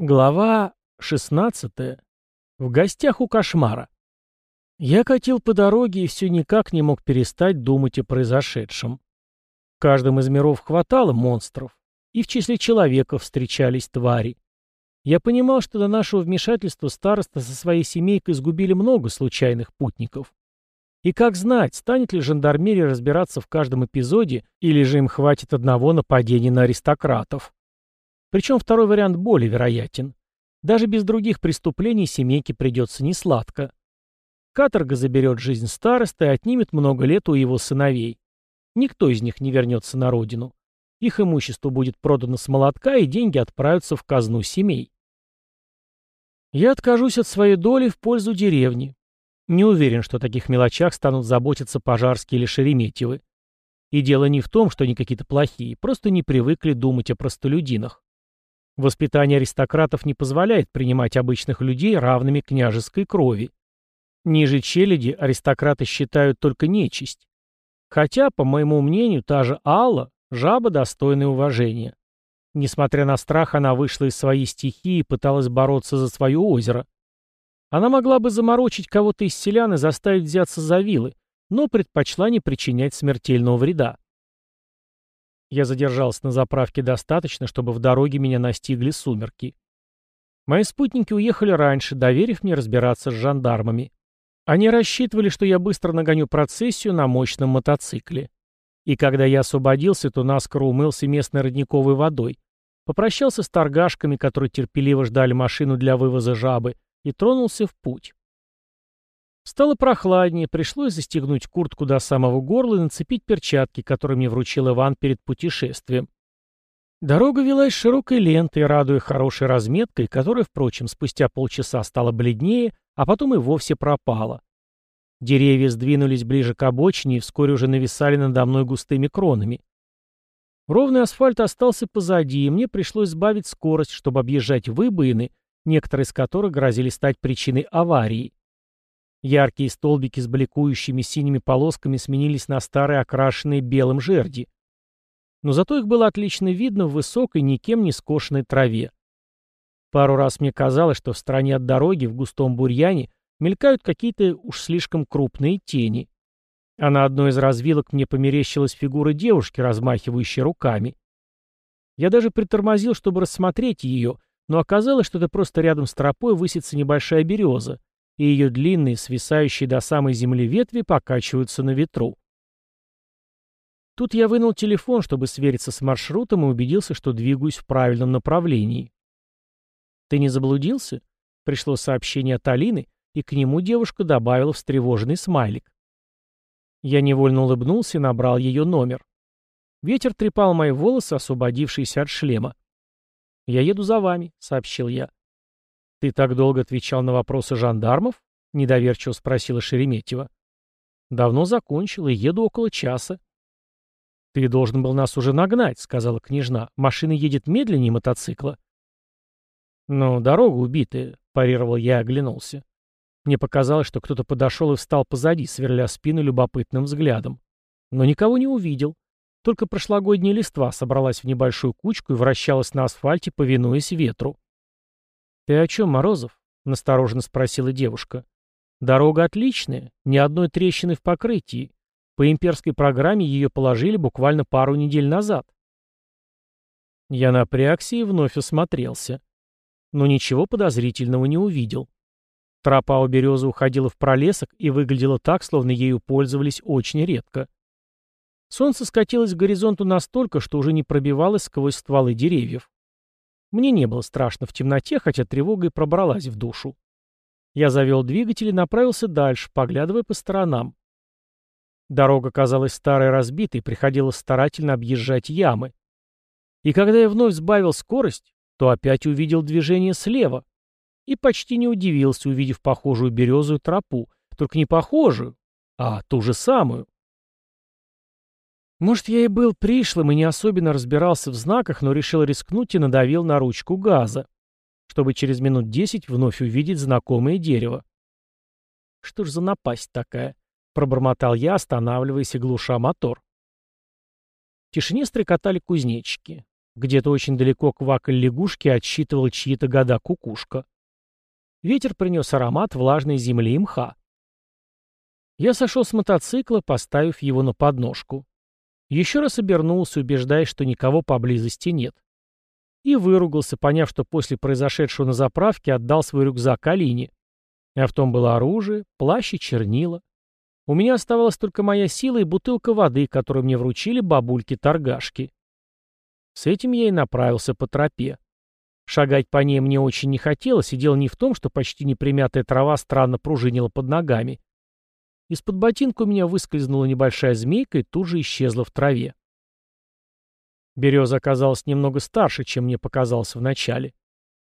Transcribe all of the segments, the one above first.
Глава 16. В гостях у кошмара. Я катил по дороге и все никак не мог перестать думать о произошедшем. В каждом из миров хватало монстров, и в числе человека встречались твари. Я понимал, что до нашего вмешательства староста со своей семейкой сгубили много случайных путников. И как знать, станет ли жандармерия разбираться в каждом эпизоде, или же им хватит одного нападения на аристократов. Причем второй вариант более вероятен. Даже без других преступлений семейке придется несладко. Каторга заберет жизнь староста и отнимет много лет у его сыновей. Никто из них не вернется на родину. Их имущество будет продано с молотка, и деньги отправятся в казну семей. Я откажусь от своей доли в пользу деревни. Не уверен, что о таких мелочах станут заботиться пожарские или шереметьевы. И дело не в том, что они какие-то плохие, просто не привыкли думать о простолюдинах. Воспитание аристократов не позволяет принимать обычных людей равными княжеской крови. Ниже челяди аристократы считают только нечисть. Хотя, по моему мнению, та же Алла – жаба, достойная уважения. Несмотря на страх, она вышла из своей стихии и пыталась бороться за свое озеро. Она могла бы заморочить кого-то из селян и заставить взяться за вилы, но предпочла не причинять смертельного вреда. Я задержался на заправке достаточно, чтобы в дороге меня настигли сумерки. Мои спутники уехали раньше, доверив мне разбираться с жандармами. Они рассчитывали, что я быстро нагоню процессию на мощном мотоцикле. И когда я освободился, то наскоро умылся местной родниковой водой, попрощался с торгашками, которые терпеливо ждали машину для вывоза жабы, и тронулся в путь. Стало прохладнее, пришлось застегнуть куртку до самого горла и нацепить перчатки, которые мне вручил Иван перед путешествием. Дорога велась широкой лентой, радуя хорошей разметкой, которая, впрочем, спустя полчаса стала бледнее, а потом и вовсе пропала. Деревья сдвинулись ближе к обочине и вскоре уже нависали надо мной густыми кронами. Ровный асфальт остался позади, и мне пришлось сбавить скорость, чтобы объезжать выбоины, некоторые из которых грозили стать причиной аварии. Яркие столбики с бликующими синими полосками сменились на старые окрашенные белым жерди. Но зато их было отлично видно в высокой, никем не скошенной траве. Пару раз мне казалось, что в стороне от дороги, в густом бурьяне, мелькают какие-то уж слишком крупные тени. А на одной из развилок мне померещилась фигура девушки, размахивающей руками. Я даже притормозил, чтобы рассмотреть ее, но оказалось, что это просто рядом с тропой высится небольшая береза, и ее длинные, свисающие до самой земли ветви покачиваются на ветру. Тут я вынул телефон, чтобы свериться с маршрутом и убедился, что двигаюсь в правильном направлении. «Ты не заблудился?» Пришло сообщение от Алины, и к нему девушка добавила встревоженный смайлик. Я невольно улыбнулся и набрал ее номер. Ветер трепал мои волосы, освободившиеся от шлема. «Я еду за вами», — сообщил я. «Ты так долго отвечал на вопросы жандармов?» — недоверчиво спросила Шереметьева. «Давно закончил и еду около часа». «Ты должен был нас уже нагнать», — сказала княжна. «Машина едет медленнее мотоцикла». «Ну, дорога убитая», — парировал я и оглянулся. Мне показалось, что кто-то подошел и встал позади, сверля спину любопытным взглядом. Но никого не увидел. Только прошлогодняя листва собралась в небольшую кучку и вращалась на асфальте, повинуясь ветру. «Ты о чем, Морозов?» — настороженно спросила девушка. «Дорога отличная, ни одной трещины в покрытии. По имперской программе ее положили буквально пару недель назад». Я напрягся и вновь осмотрелся. Но ничего подозрительного не увидел. Тропа у березы уходила в пролесок и выглядела так, словно ею пользовались очень редко. Солнце скатилось к горизонту настолько, что уже не пробивалось сквозь стволы деревьев. Мне не было страшно в темноте, хотя тревога и пробралась в душу. Я завел двигатель и направился дальше, поглядывая по сторонам. Дорога казалась старой разбитой, приходилось старательно объезжать ямы. И когда я вновь сбавил скорость, то опять увидел движение слева. И почти не удивился, увидев похожую березую тропу. Только не похожую, а ту же самую. Может, я и был пришлым и не особенно разбирался в знаках, но решил рискнуть и надавил на ручку газа, чтобы через минут десять вновь увидеть знакомое дерево. «Что ж за напасть такая?» — пробормотал я, останавливаясь и глуша мотор. В тишине стрекотали кузнечики. Где-то очень далеко квакаль лягушки отсчитывал чьи-то года кукушка. Ветер принес аромат влажной земли и мха. Я сошел с мотоцикла, поставив его на подножку. Еще раз обернулся, убеждаясь, что никого поблизости нет. И выругался, поняв, что после произошедшего на заправке отдал свой рюкзак Алине. А в том было оружие, плащ и чернила. У меня оставалась только моя сила и бутылка воды, которую мне вручили бабульки-торгашки. С этим я и направился по тропе. Шагать по ней мне очень не хотелось, и дело не в том, что почти непримятая трава странно пружинила под ногами. Из-под ботинка у меня выскользнула небольшая змейка и тут же исчезла в траве. Береза оказалась немного старше, чем мне показалось вначале.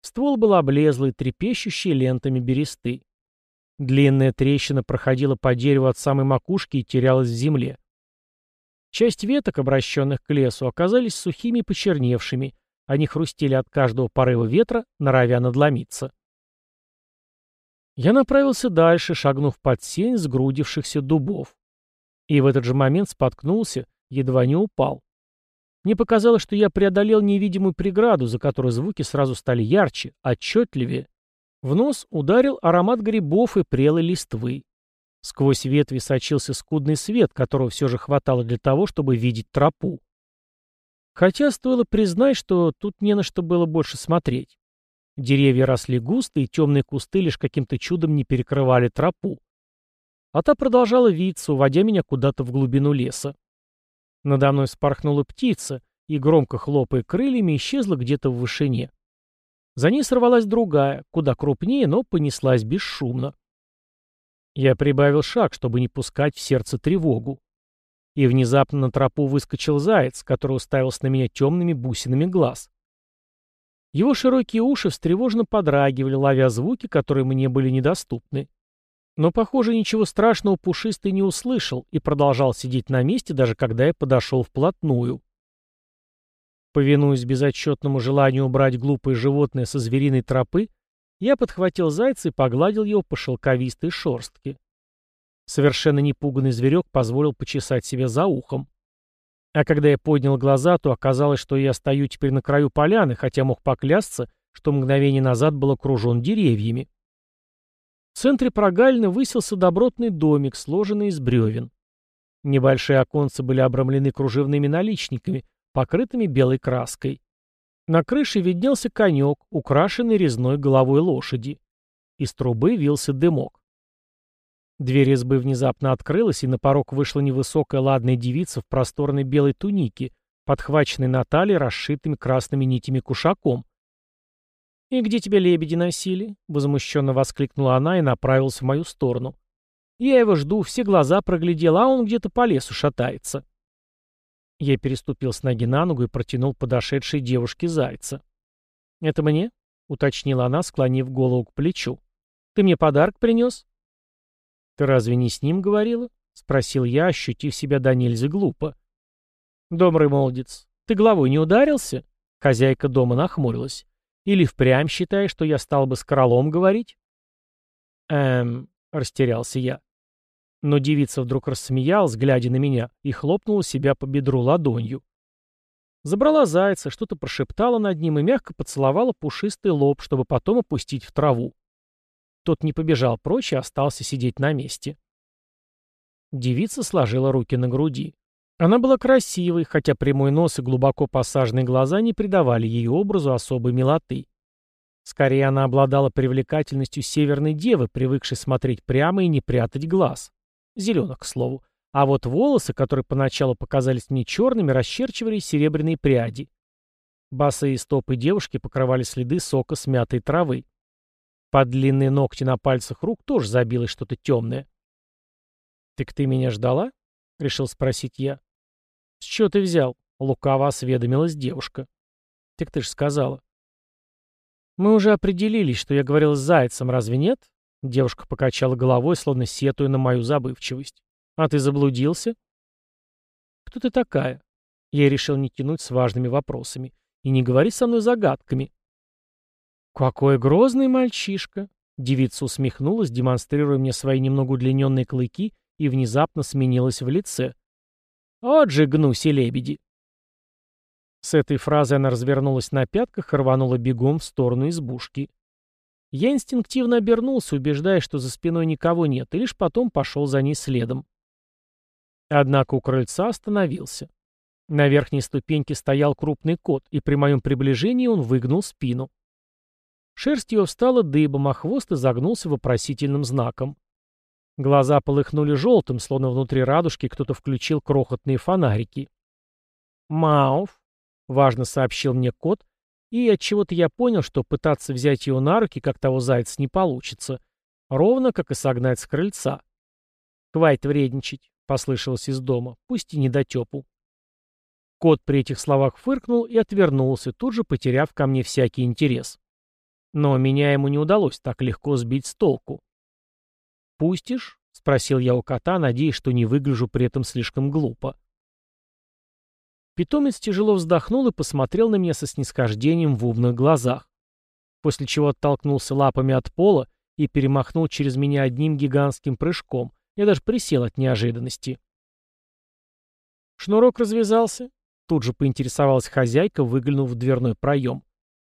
Ствол был облезлый, трепещущий лентами бересты. Длинная трещина проходила по дереву от самой макушки и терялась в земле. Часть веток, обращенных к лесу, оказались сухими и почерневшими, они хрустели от каждого порыва ветра, норовя надломиться. Я направился дальше, шагнув под сень сгрудившихся дубов. И в этот же момент споткнулся, едва не упал. Мне показалось, что я преодолел невидимую преграду, за которой звуки сразу стали ярче, отчетливее. В нос ударил аромат грибов и прелой листвы. Сквозь ветви сочился скудный свет, которого все же хватало для того, чтобы видеть тропу. Хотя стоило признать, что тут не на что было больше смотреть. Деревья росли густо, и темные кусты лишь каким-то чудом не перекрывали тропу. А та продолжала виться, уводя меня куда-то в глубину леса. Надо мной спорхнула птица и, громко хлопая крыльями, исчезла где-то в вышине. За ней сорвалась другая, куда крупнее, но понеслась бесшумно. Я прибавил шаг, чтобы не пускать в сердце тревогу. И внезапно на тропу выскочил заяц, который уставился на меня темными бусинами глаз. Его широкие уши встревоженно подрагивали, ловя звуки, которые мне были недоступны. Но, похоже, ничего страшного Пушистый не услышал и продолжал сидеть на месте, даже когда я подошел вплотную. Повинуясь безотчетному желанию убрать глупое животное со звериной тропы, я подхватил зайца и погладил его по шелковистой шорстке. Совершенно непуганный зверек позволил почесать себя за ухом. А когда я поднял глаза, то оказалось, что я стою теперь на краю поляны, хотя мог поклясться, что мгновение назад был окружен деревьями. В центре прогалины высился добротный домик, сложенный из бревен. Небольшие оконцы были обрамлены кружевными наличниками, покрытыми белой краской. На крыше виднелся конек, украшенный резной головой лошади. Из трубы вился дымок. Дверь избы внезапно открылась, и на порог вышла невысокая ладная девица в просторной белой тунике, подхваченной на талии расшитыми красными нитями кушаком. «И где тебя лебеди носили?» — возмущенно воскликнула она и направилась в мою сторону. «Я его жду, все глаза проглядел, а он где-то по лесу шатается». Я переступил с ноги на ногу и протянул подошедшей девушке зайца. «Это мне?» — уточнила она, склонив голову к плечу. «Ты мне подарок принес?» «Ты разве не с ним говорила?» — спросил я, ощутив себя до нельзя глупо. «Добрый молодец, ты головой не ударился?» Хозяйка дома нахмурилась. «Или впрямь считаешь, что я стал бы с королом говорить?» «Эм...» — растерялся я. Но девица вдруг рассмеялась, глядя на меня, и хлопнула себя по бедру ладонью. Забрала зайца, что-то прошептала над ним и мягко поцеловала пушистый лоб, чтобы потом опустить в траву. Тот не побежал прочь и остался сидеть на месте. Девица сложила руки на груди. Она была красивой, хотя прямой нос и глубоко посаженные глаза не придавали ее образу особой милоты. Скорее, она обладала привлекательностью северной девы, привыкшей смотреть прямо и не прятать глаз. Зеленых, к слову. А вот волосы, которые поначалу показались мне черными, расчерчивали серебряные пряди. Босые стопы девушки покрывали следы сока смятой травы. Под длинные ногти на пальцах рук тоже забилось что-то темное. «Так ты меня ждала?» — решил спросить я. «С чего ты взял?» — лукаво осведомилась девушка. «Так ты ж сказала». «Мы уже определились, что я говорил с зайцем, разве нет?» Девушка покачала головой, словно сетуя на мою забывчивость. «А ты заблудился?» «Кто ты такая?» Я решил не тянуть с важными вопросами. «И не говори со мной загадками». «Какой грозный мальчишка!» Девица усмехнулась, демонстрируя мне свои немного удлиненные клыки, и внезапно сменилась в лице. «Вот же гнуси лебеди!» С этой фразой она развернулась на пятках и рванула бегом в сторону избушки. Я инстинктивно обернулся, убеждая, что за спиной никого нет, и лишь потом пошел за ней следом. Однако у крыльца остановился. На верхней ступеньке стоял крупный кот, и при моем приближении он выгнул спину. Шерсть его встала дыбом, а хвост изогнулся вопросительным знаком. Глаза полыхнули желтым, словно внутри радужки кто-то включил крохотные фонарики. «Мауф», — важно сообщил мне кот, и от чего то я понял, что пытаться взять его на руки, как того зайца, не получится, ровно как и согнать с крыльца. «Хватит вредничать», — послышалось из дома, пусть и недотепу. Кот при этих словах фыркнул и отвернулся, тут же потеряв ко мне всякий интерес. Но меня ему не удалось так легко сбить с толку. «Пустишь?» — спросил я у кота, надеясь, что не выгляжу при этом слишком глупо. Питомец тяжело вздохнул и посмотрел на меня со снисхождением в умных глазах, после чего оттолкнулся лапами от пола и перемахнул через меня одним гигантским прыжком. Я даже присел от неожиданности. Шнурок развязался. Тут же поинтересовалась хозяйка, выглянув в дверной проем.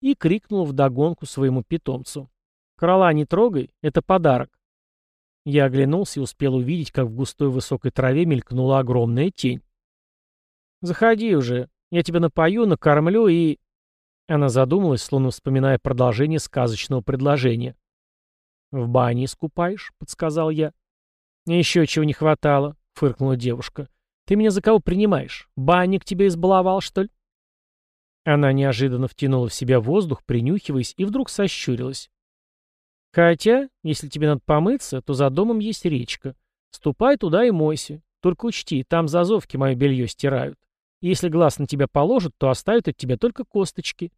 И крикнула вдогонку своему питомцу. «Крала не трогай, это подарок». Я оглянулся и успел увидеть, как в густой высокой траве мелькнула огромная тень. «Заходи уже, я тебя напою, накормлю и...» Она задумалась, словно вспоминая продолжение сказочного предложения. «В бане искупаешь?» — подсказал я. «Еще чего не хватало», — фыркнула девушка. «Ты меня за кого принимаешь? Банник тебя избаловал, что ли?» Она неожиданно втянула в себя воздух, принюхиваясь, и вдруг сощурилась. «Хотя, если тебе надо помыться, то за домом есть речка. Ступай туда и мойся. Только учти, там зазовки мое белье стирают. Если глаз на тебя положат, то оставят от тебя только косточки.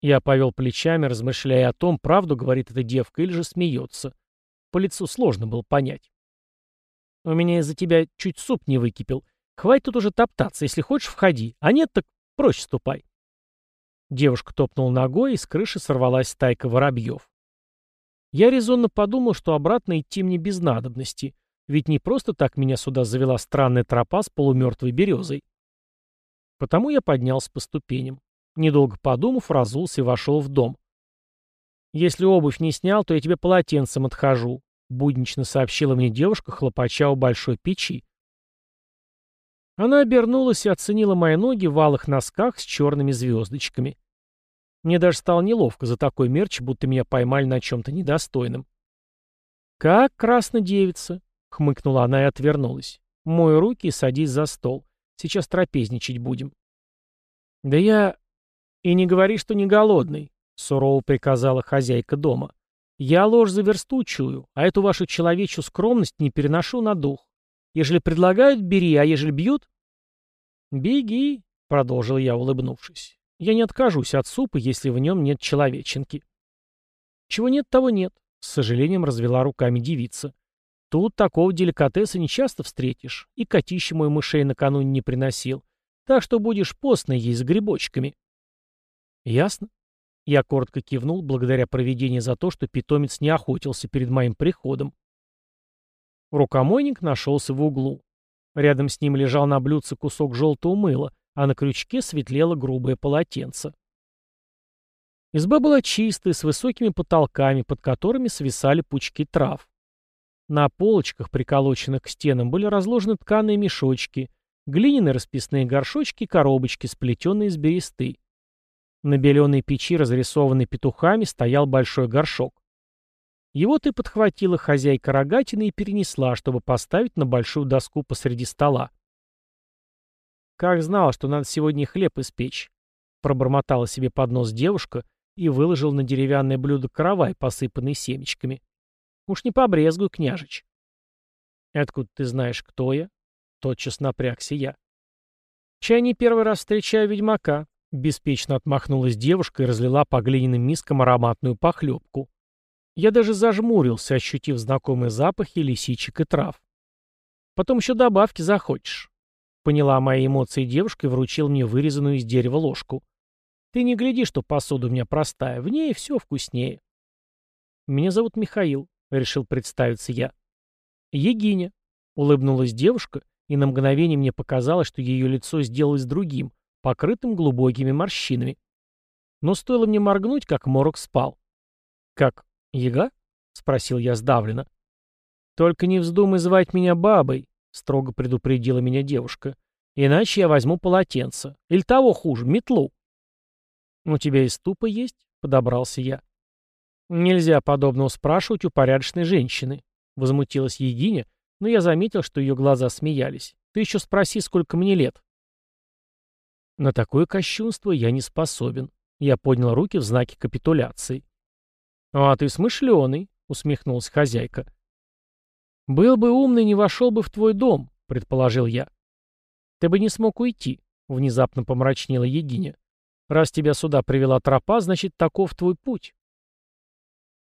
Я повел плечами, размышляя о том, правду говорит эта девка или же смеется. По лицу сложно было понять. У меня из-за тебя чуть суп не выкипел. Хватит тут уже топтаться. Если хочешь, входи. А нет, так прочь ступай. Девушка топнула ногой, и с крыши сорвалась стайка воробьев. Я резонно подумал, что обратно идти мне без надобности. Ведь не просто так меня сюда завела странная тропа с полумертвой березой. Потому я поднялся по ступеням. Недолго подумав, разулся и вошел в дом. «Если обувь не снял, то я тебе полотенцем отхожу», — буднично сообщила мне девушка, хлопача у большой печи. Она обернулась и оценила мои ноги в алых носках с черными звездочками. Мне даже стало неловко за такой мерч, будто меня поймали на чем-то недостойном. «Как красно девица!» — хмыкнула она и отвернулась. «Мой руки и садись за стол. Сейчас трапезничать будем». «Да я...» «И не говори, что не голодный», — сурово приказала хозяйка дома. «Я ложь за версту чую, а эту вашу человечью скромность не переношу на дух. Ежели предлагают, бери, а ежели бьют...» «Беги», — продолжил я, улыбнувшись. «Я не откажусь от супа, если в нем нет человеченки». «Чего нет, того нет», — с сожалением развела руками девица. Тут такого деликатеса не часто встретишь, и котище мой мышей накануне не приносил, так что будешь постно есть с грибочками. Ясно? Я коротко кивнул, благодаря проведению за то, что питомец не охотился перед моим приходом. Рукомойник нашелся в углу. Рядом с ним лежал на блюдце кусок желтого мыла, а на крючке светлело грубое полотенце. Изба была чистая, с высокими потолками, под которыми свисали пучки трав. На полочках, приколоченных к стенам, были разложены тканые мешочки, глиняные расписные горшочки и коробочки, сплетенные из бересты. На беленой печи, разрисованной петухами, стоял большой горшок. Его ты подхватила хозяйка рогатины и перенесла, чтобы поставить на большую доску посреди стола. «Как знала, что надо сегодня хлеб испечь», — пробормотала себе под нос девушка и выложил на деревянное блюдо каравай, посыпанный семечками. Уж не побрезгуй, княжич. Откуда ты знаешь, кто я? Тотчас напрягся я. Чай не первый раз встречаю ведьмака. Беспечно отмахнулась девушка и разлила по глиняным мискам ароматную похлебку. Я даже зажмурился, ощутив знакомые запахи лисичек и трав. Потом еще добавки захочешь. Поняла мои эмоции девушка и вручил мне вырезанную из дерева ложку. Ты не гляди, что посуда у меня простая, в ней все вкуснее. Меня зовут Михаил. — решил представиться я. «Егиня», — улыбнулась девушка, и на мгновение мне показалось, что ее лицо сделалось другим, покрытым глубокими морщинами. Но стоило мне моргнуть, как морок спал. «Как, яга?» — спросил я сдавленно. «Только не вздумай звать меня бабой», — строго предупредила меня девушка. «Иначе я возьму полотенце. Или того хуже, метлу». «У тебя и ступа есть?» — подобрался я. «Нельзя подобного спрашивать у порядочной женщины», — возмутилась Егиня, но я заметил, что ее глаза смеялись. «Ты еще спроси, сколько мне лет». На такое кощунство я не способен. Я поднял руки в знаке капитуляции. «А ты смышленый», — усмехнулась хозяйка. «Был бы умный, не вошел бы в твой дом», — предположил я. «Ты бы не смог уйти», — внезапно помрачнела Егиня. «Раз тебя сюда привела тропа, значит, таков твой путь».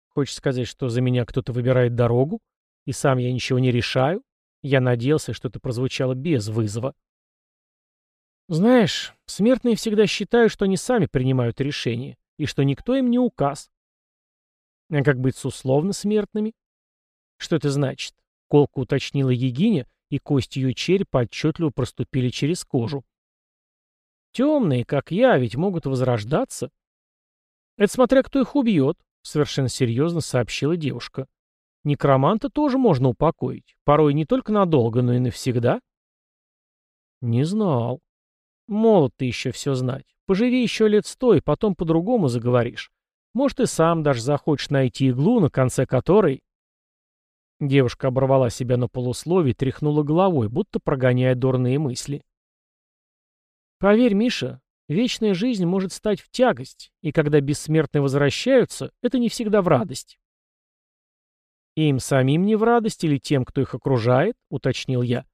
Хочешь сказать, что за меня кто-то выбирает дорогу, и сам я ничего не решаю? Я надеялся, что это прозвучало без вызова. Знаешь, смертные всегда считают, что они сами принимают решения, и что никто им не указ. А как быть с условно смертными? Что это значит? Колко уточнила Егиня, и кости ее черепа отчетливо проступили через кожу. Темные, как я, ведь могут возрождаться. Это смотря кто их убьет, совершенно серьезно сообщила девушка. Некроманта тоже можно упокоить. Порой не только надолго, но и навсегда. Не знал. Молод ты еще все знать. Поживи еще лет сто, и потом по-другому заговоришь. Может, и сам даже захочешь найти иглу, на конце которой... Девушка оборвала себя на полусловие и тряхнула головой, будто прогоняя дурные мысли. Поверь, Миша, Вечная жизнь может стать в тягость, и когда бессмертные возвращаются, это не всегда в радость. «Им самим не в радость или тем, кто их окружает?» — уточнил я.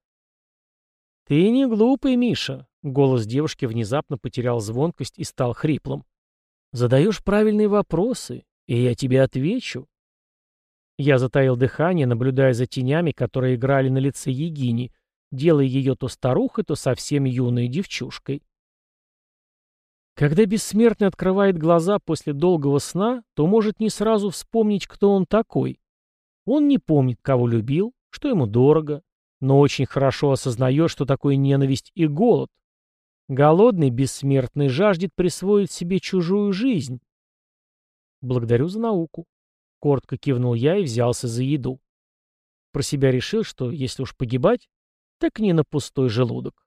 «Ты не глупый, Миша», — голос девушки внезапно потерял звонкость и стал хриплым. «Задаешь правильные вопросы, и я тебе отвечу». Я затаил дыхание, наблюдая за тенями, которые играли на лице Егини, делая ее то старухой, то совсем юной девчушкой. Когда бессмертный открывает глаза после долгого сна, то может не сразу вспомнить, кто он такой. Он не помнит, кого любил, что ему дорого, но очень хорошо осознает, что такое ненависть и голод. Голодный бессмертный жаждет присвоить себе чужую жизнь. Благодарю за науку. Коротко кивнул я и взялся за еду. Про себя решил, что если уж погибать, так не на пустой желудок.